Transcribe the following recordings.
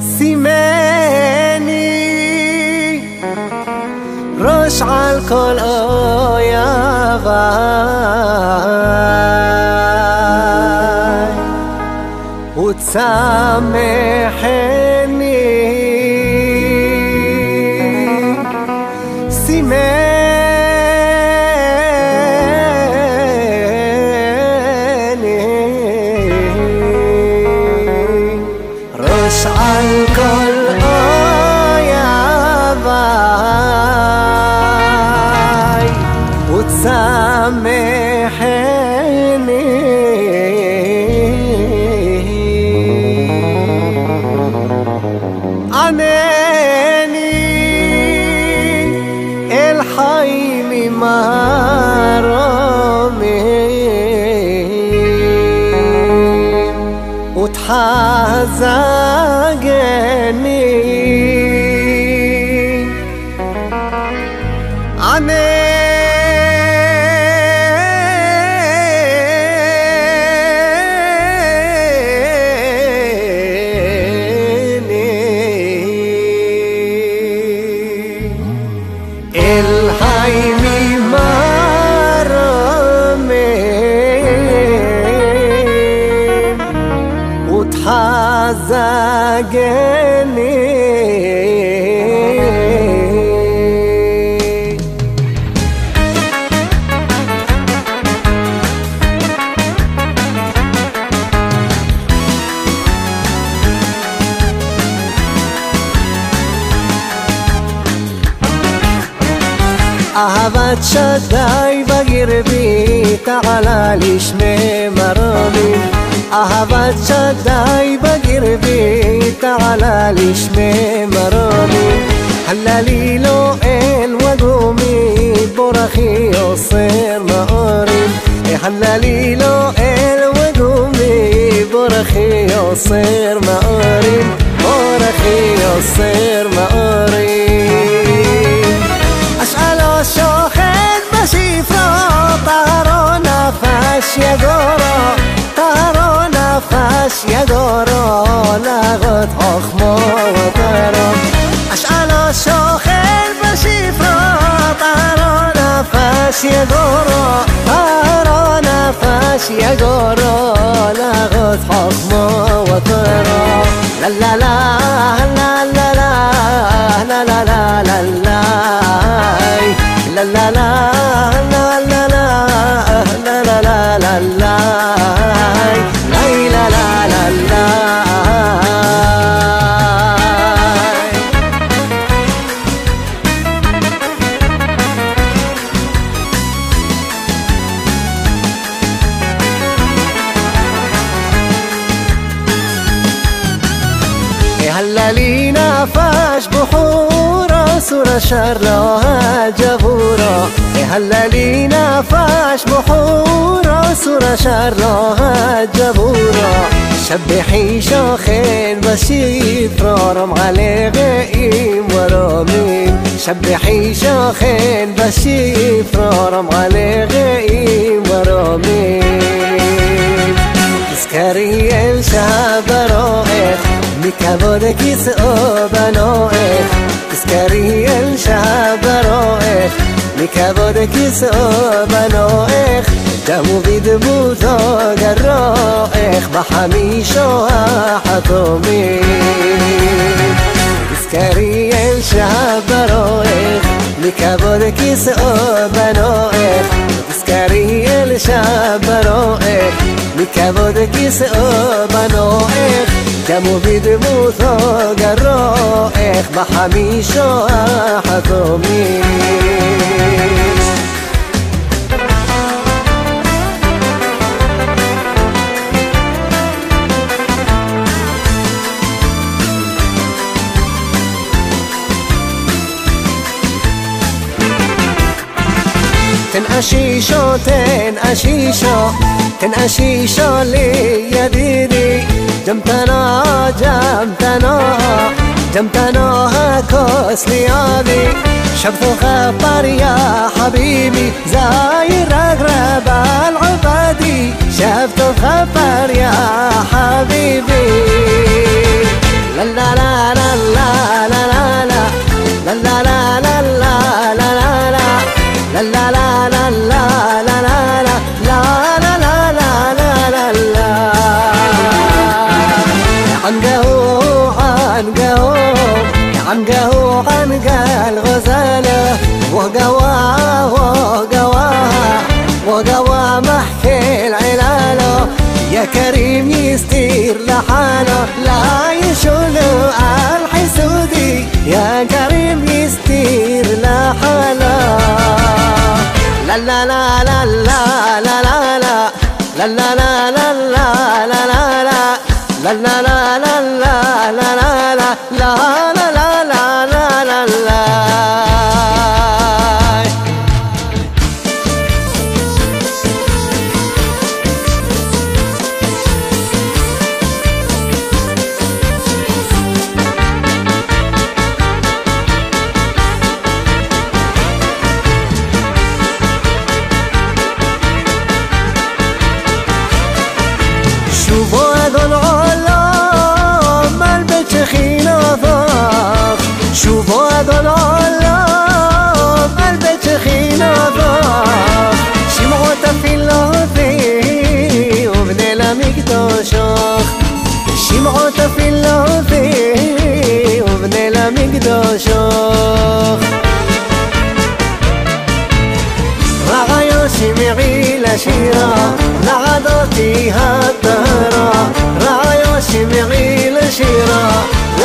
סימני ראש על כל אויביי. וצמחני hazageni ame El ותחזקני אהבת שדי בגרבי תעלה לשמי מרומים أهبت شداي بقر بيت على لشمي مرامي هلا ليلو إن وقومي برخي يصير مقاري هلا ليلو إن وقومي برخي يصير مقاري برخي يصير مقاري أشعل شوخت بشي فراطة نفس يا جورا نفس یگارا لغت آخ ما برام اشعلا شاخل بشیف را برا نفس یگارا برا نفس یگارا شر جبورا هللی نفش بحورا سور شر جبورا شبحي شاخين بسيط رارم علي غيم ورامين شبحي شاخين بسيط رارم علي غيم ورامين تذكري الشعب کس مكبر كيس أبنائت کریل شب رائخ میکباد کسا بنائخ دمو بید بود آگر رائخ و همیشه حتومی کریل شب رائخ میکباد کسا بنائخ دریل شب برائه کیس بنائخ کم و بید موتا گرائخ و همیشه حتامیش أشيشو تن أشيشو تن أشيشو لي يا ديدي جمتنا جمتنا جمتنا هكوس ليابي شبث خبر يا حبيبي زاير أقرب العبادي شبث خبر يا حبيبي لا لا لا لا لا لا لا لا لا وقواه محكي العلالة يا كريم يستير لحاله لا يشول الحسودي يا كريم يستير لحاله لا لا لا لا لا لا لا لا لا لا لا لا لا لا لا la la la la la la la la la la la la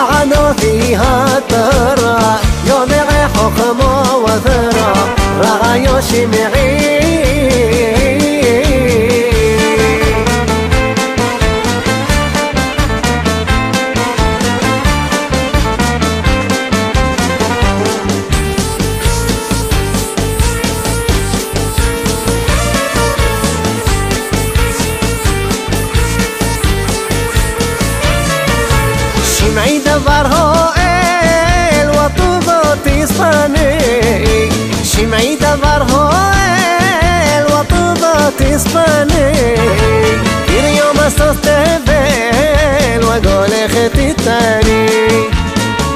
العنو فيها ترى يوم غيحو خمو وثرى رغيو شمعين سفر هويل وطبط إسباني كير يوم أستستفل وقول ختي تاني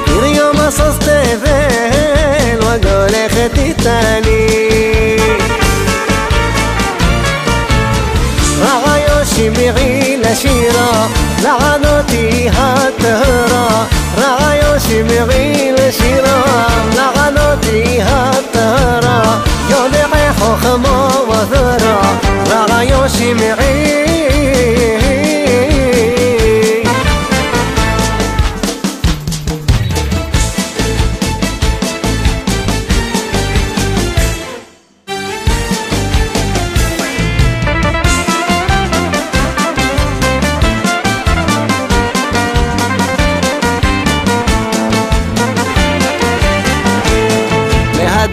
كير يوم أستستفل وقول ختي تاني رعايو شمعي لشيرة لعنتي هتهرة رعايو شمعي جمعي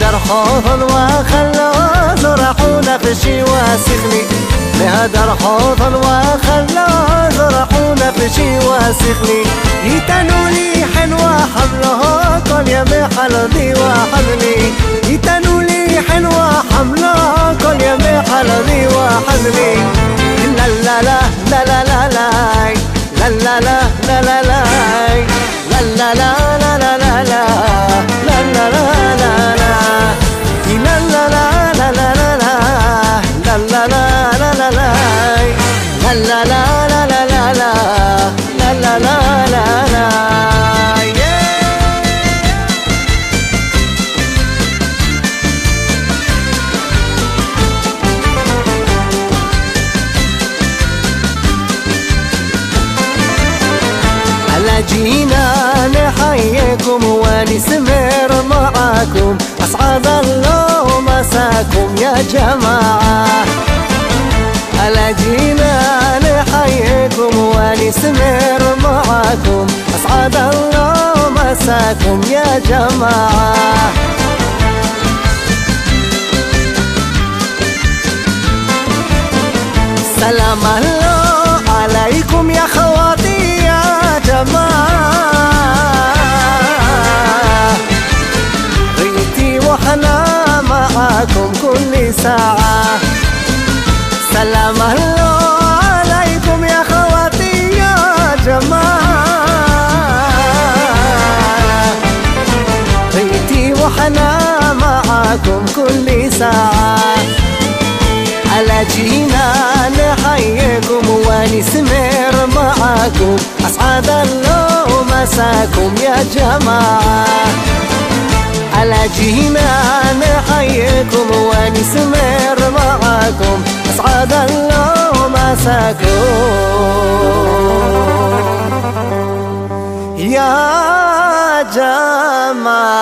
درخوف بهدر حوض وخلاص راحونا في شي واسخني يتنوا لي حلوة حملها كل يوم حلدي وحزني يتنوا لي حلوة حملها يوم حلدي وحزني لا لا لا لا لا لا لا لا لا لا لا لا لا لا لا لا لا ونسمر معاكم أسعد الله مساكم يا جماعة. هلا جينا نحييكم ونسمر معاكم أسعد الله مساكم يا جماعة. سلام الله عليكم يا خواتي يا جماعة. ساعة. سلام الله عليكم يا خواتي يا جماعة. بيتي وحنا معاكم كل ساعة. على جينا نحييكم ونسمر معاكم أسعد الله مساكم يا جماعة. على جهنا نحييكم ونسمر معاكم أسعد الله مساكم يا جماعة.